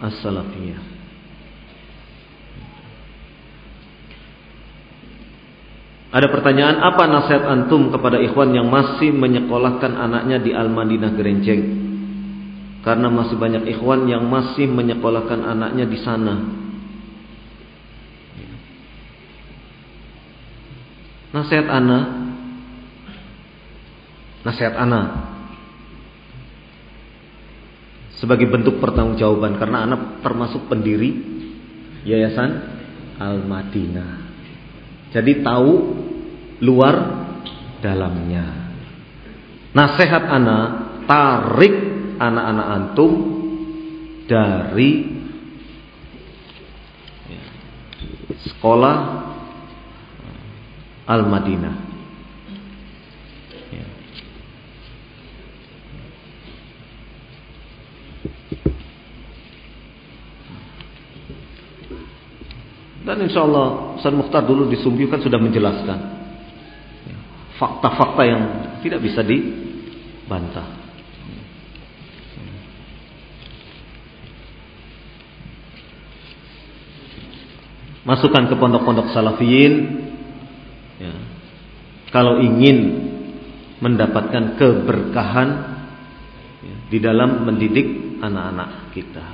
as-salafiyah. Ada pertanyaan apa nasihat antum kepada ikhwan yang masih menyekolahkan anaknya di Al-Madinah Gerenceng? Karena masih banyak ikhwan yang masih menyekolahkan anaknya di sana. Nasihat ana Nasihat ana Sebagai bentuk pertanggungjawaban. Karena anak termasuk pendiri Yayasan Al-Madinah. Jadi tahu luar dalamnya. Nasihat ana Tarik anak-anak antum Dari Sekolah Al-Madinah. Ya. Dan insya Allah Ustaz Mukhtar dulu di Sumbi kan sudah menjelaskan ya, fakta-fakta yang tidak bisa dibantah. Masukkan ke pondok-pondok salafiyin kalau ingin mendapatkan keberkahan ya, di dalam mendidik anak-anak kita.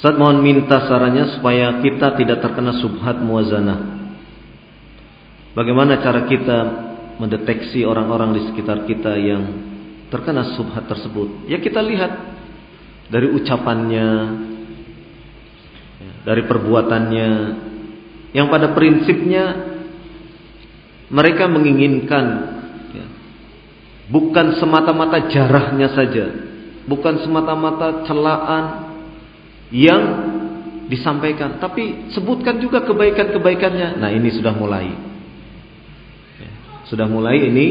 Ustaz mohon minta sarannya supaya kita tidak terkena subhat muazanah. Bagaimana cara kita mendeteksi orang-orang di sekitar kita yang terkena subhat tersebut? Ya kita lihat dari ucapannya, ya, dari perbuatannya, yang pada prinsipnya mereka menginginkan ya, bukan semata-mata jarahnya saja, bukan semata-mata celaan yang disampaikan, tapi sebutkan juga kebaikan-kebaikannya. Nah, ini sudah mulai. Ya, sudah mulai ini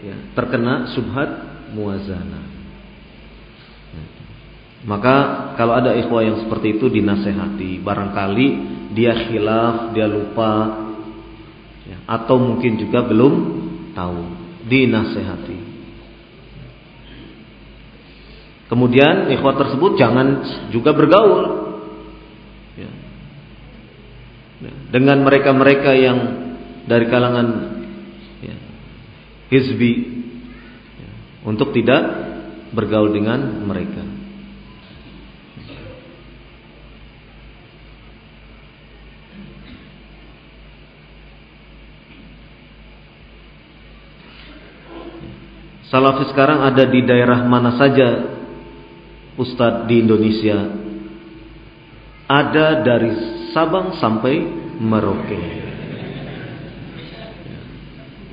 ya, terkena subhat muazana. Maka kalau ada ikhwah yang seperti itu dinasehati, barangkali dia khilaf, dia lupa, ya, atau mungkin juga belum tahu, dinasehati. Kemudian ikhwat tersebut jangan juga bergaul ya. Ya. dengan mereka-mereka yang dari kalangan ya, hizbi ya, untuk tidak bergaul dengan mereka. Salafi sekarang ada di daerah mana saja ustadz di Indonesia ada dari Sabang sampai Merauke.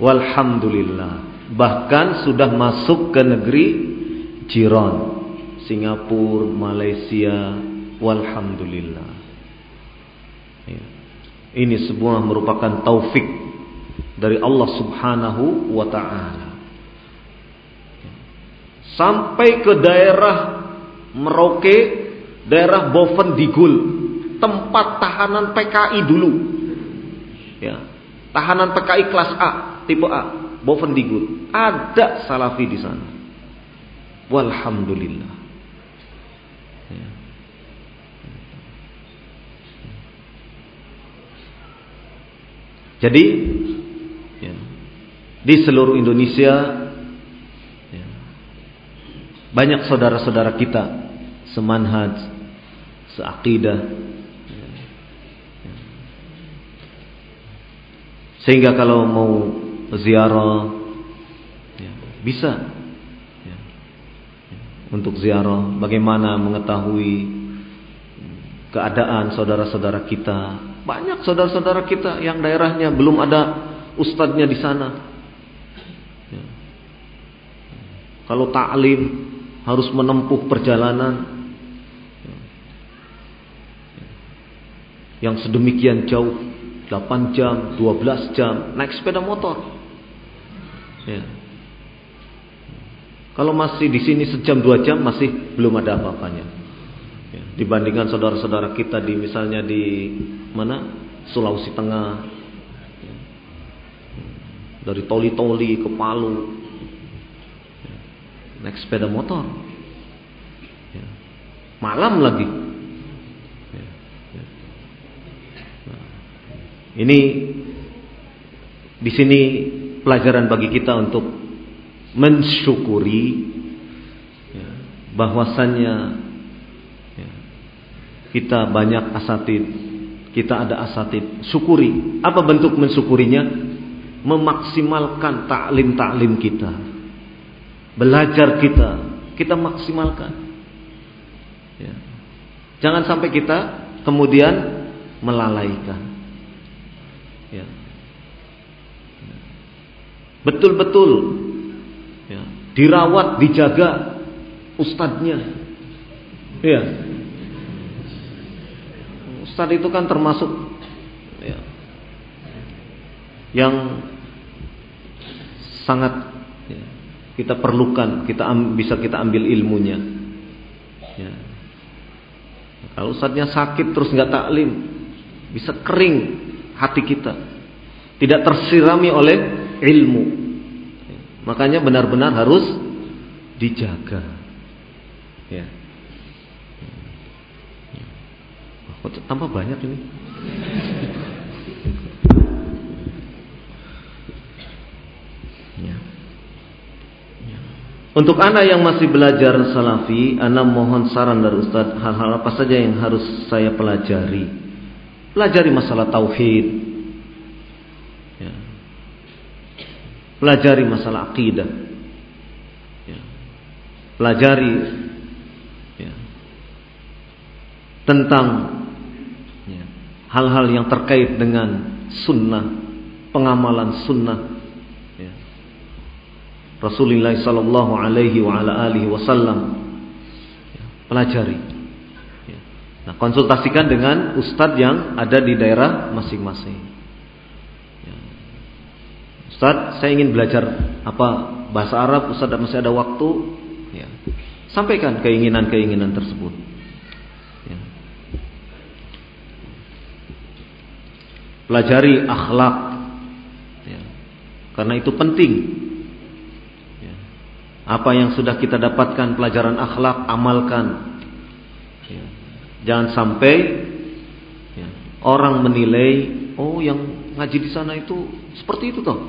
Walhamdulillah. Bahkan sudah masuk ke negeri jiran. Singapura, Malaysia. Walhamdulillah. Ya. Ini semua merupakan taufik dari Allah subhanahu wa ta'ala. Sampai ke daerah Merauke, daerah Bovendigul, tempat tahanan PKI dulu. Ya, tahanan PKI kelas A, tipe A, Bovendigul. Ada salafi di sana. Walhamdulillah. Ya. Jadi ya, di seluruh Indonesia ya, banyak saudara-saudara kita semanhaj, seakidah. Sehingga kalau mau ziarah ya, bisa ya, untuk ziarah bagaimana mengetahui keadaan saudara-saudara kita. Banyak saudara-saudara kita yang daerahnya belum ada ustadznya di sana. Ya. Kalau taklim harus menempuh perjalanan yang sedemikian jauh 8 jam, 12 jam naik sepeda motor. Ya. Kalau masih di sini sejam dua jam masih belum ada apa-apanya. Ya, dibandingkan saudara-saudara kita di misalnya di mana Sulawesi Tengah, ya, dari Toli-Toli ke Palu, ya, naik sepeda motor, ya, malam lagi. Ya, ya. Nah, ini di sini pelajaran bagi kita untuk mensyukuri ya, bahwasannya ya, kita banyak asatid, kita ada asatid. Syukuri. Apa bentuk mensyukurinya? Memaksimalkan taklim-taklim kita. Belajar kita, kita maksimalkan. Ya. Jangan sampai kita kemudian melalaikan. Ya. Betul-betul dirawat, dijaga ustadznya. Iya. Ustadz itu kan termasuk ya, yang sangat ya, kita perlukan, kita bisa kita ambil ilmunya. Ya. Kalau ustadznya sakit terus nggak taklim, bisa kering hati kita, tidak tersirami oleh ilmu. Makanya benar-benar harus dijaga. Ya. Oh, tambah banyak ini. Ya. Ya. Untuk anak yang masih belajar salafi, anak mohon saran dari Ustadz hal-hal apa saja yang harus saya pelajari. Pelajari masalah tauhid, Pelajari masalah akidah. Ya. Pelajari ya, tentang ya, hal-hal ya, yang terkait dengan sunnah, pengamalan sunnah. Ya. Rasulullah Sallallahu Alaihi Wasallam. Ya, pelajari. Ya. Nah, konsultasikan dengan ustadz yang ada di daerah masing-masing. Ustaz, saya ingin belajar apa bahasa Arab, Ustaz masih ada waktu, ya. Sampaikan keinginan-keinginan tersebut. Ya. Pelajari akhlak, ya. karena itu penting. Ya. Apa yang sudah kita dapatkan pelajaran akhlak, amalkan. Ya. Jangan sampai ya, orang menilai, oh yang ngaji di sana itu seperti itu toh.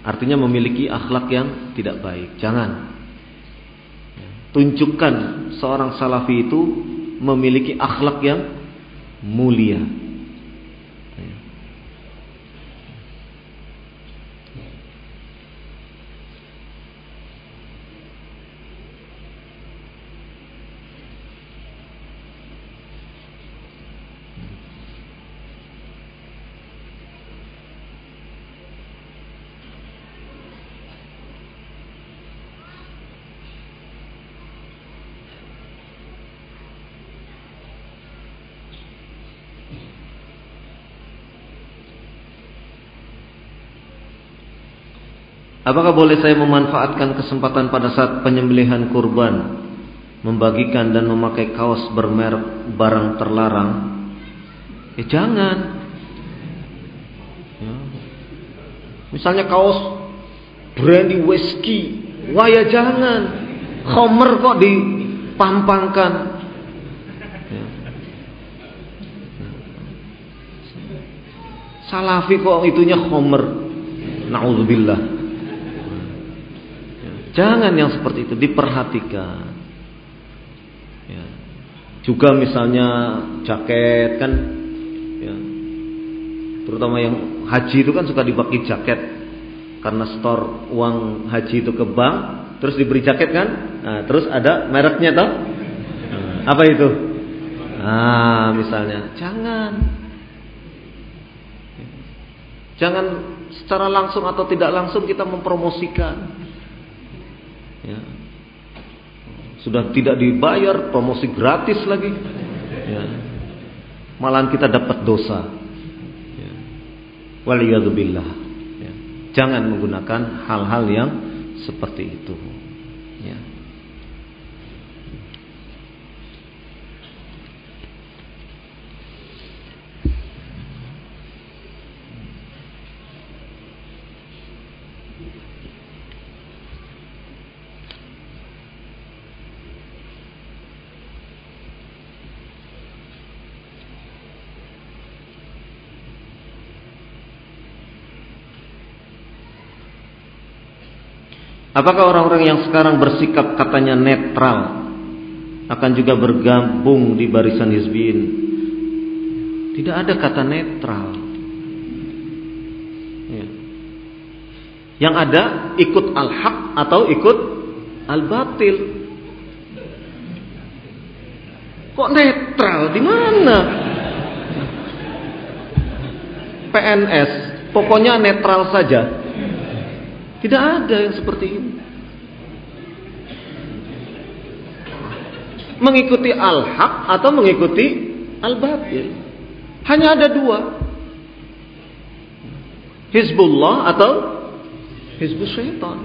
Artinya memiliki akhlak yang tidak baik. Jangan. Tunjukkan seorang salafi itu memiliki akhlak yang mulia. Apakah boleh saya memanfaatkan kesempatan pada saat penyembelihan kurban membagikan dan memakai kaos bermerek barang terlarang? Eh jangan. Ya. Misalnya kaos brandy whiskey, wah ya jangan. Homer kok dipampangkan. Ya. Salafi kok itunya Homer. Nauzubillah. Jangan yang seperti itu diperhatikan. Ya. Juga misalnya jaket kan, ya. terutama yang haji itu kan suka dibagi jaket karena store uang haji itu ke bank, terus diberi jaket kan, nah, terus ada mereknya toh, apa itu? Ah, misalnya, jangan, jangan secara langsung atau tidak langsung kita mempromosikan ya. sudah tidak dibayar promosi gratis lagi ya. malahan kita dapat dosa ya. waliyadzubillah ya. jangan menggunakan hal-hal yang seperti itu. Ya. Apakah orang-orang yang sekarang bersikap katanya netral akan juga bergabung di barisan hizbin? Tidak ada kata netral. Ya. Yang ada ikut al-haq atau ikut al-batil. Kok netral? Di mana? PNS, pokoknya netral saja. Tidak ada yang seperti ini. Mengikuti al-haq atau mengikuti al-batil. Hanya ada dua. Hizbullah atau Hizbus Syaitan.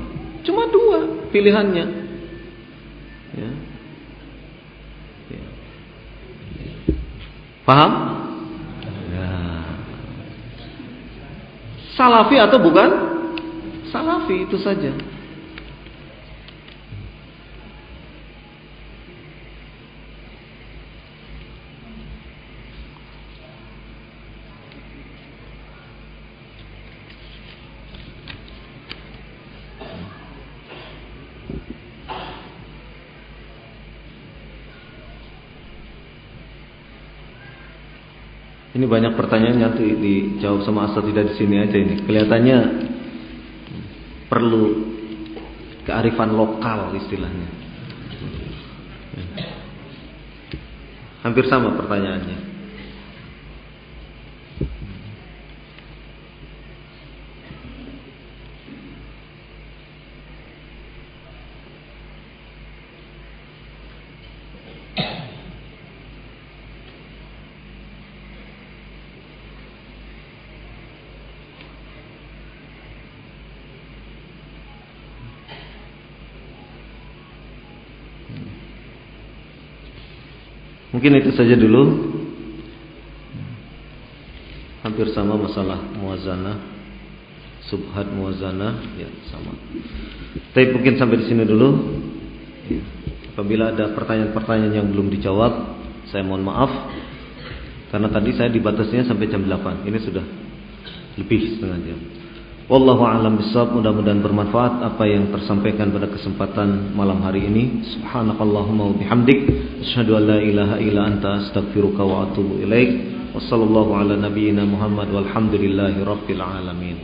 Cuma dua pilihannya. Ya. Ya. Paham? Ya. Salafi atau bukan? Salafi itu saja. Ini banyak pertanyaan nanti dijawab sama asal tidak di sini aja ini. Kelihatannya perlu kearifan lokal istilahnya. Hampir sama pertanyaannya. Mungkin itu saja dulu. Hampir sama masalah muazana, subhat muazana, ya sama. Tapi mungkin sampai di sini dulu. Apabila ada pertanyaan-pertanyaan yang belum dijawab, saya mohon maaf. Karena tadi saya dibatasnya sampai jam 8. Ini sudah lebih setengah jam. Wallahu a'lam bishawab. Mudah-mudahan bermanfaat apa yang tersampaikan pada kesempatan malam hari ini. Subhanakallahumma wa bihamdik asyhadu an la ilaha illa anta astaghfiruka wa atubu ilaik. Wassallallahu ala nabiyyina Muhammad walhamdulillahi rabbil alamin.